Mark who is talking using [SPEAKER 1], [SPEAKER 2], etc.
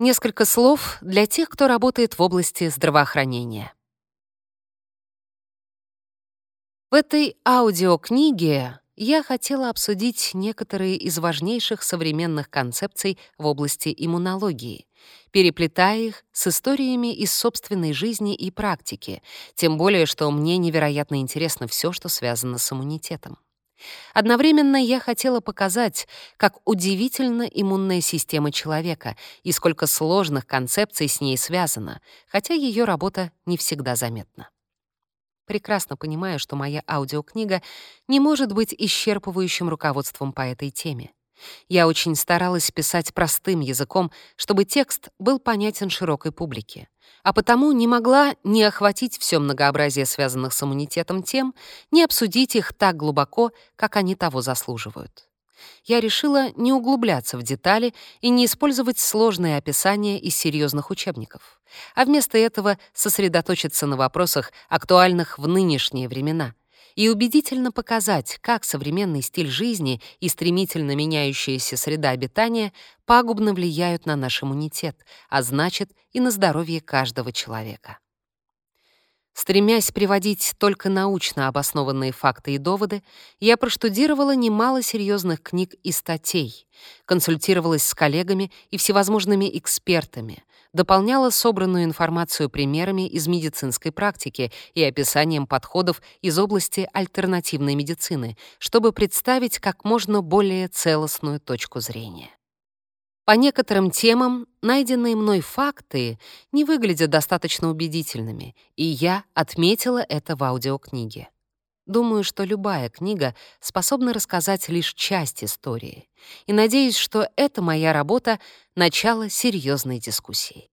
[SPEAKER 1] Несколько слов для тех, кто работает в области здравоохранения. В этой аудиокниге я хотела обсудить некоторые из важнейших современных концепций в области иммунологии, переплетая их с историями из собственной жизни и практики, тем более что мне невероятно интересно все, что связано с иммунитетом. Одновременно я хотела показать, как удивительна иммунная система человека и сколько сложных концепций с ней связано, хотя ее работа не всегда заметна. Прекрасно понимаю, что моя аудиокнига не может быть исчерпывающим руководством по этой теме. Я очень старалась писать простым языком, чтобы текст был понятен широкой публике а потому не могла не охватить все многообразие связанных с иммунитетом тем, не обсудить их так глубоко, как они того заслуживают. Я решила не углубляться в детали и не использовать сложные описания из серьезных учебников, а вместо этого сосредоточиться на вопросах, актуальных в нынешние времена — и убедительно показать, как современный стиль жизни и стремительно меняющаяся среда обитания пагубно влияют на наш иммунитет, а значит и на здоровье каждого человека. Стремясь приводить только научно обоснованные факты и доводы, я проштудировала немало серьезных книг и статей, консультировалась с коллегами и всевозможными экспертами, дополняла собранную информацию примерами из медицинской практики и описанием подходов из области альтернативной медицины, чтобы представить как можно более целостную точку зрения. По некоторым темам найденные мной факты не выглядят достаточно убедительными, и я отметила это в аудиокниге. Думаю, что любая книга способна рассказать лишь часть истории, и надеюсь, что эта моя работа — начало серьезной дискуссии.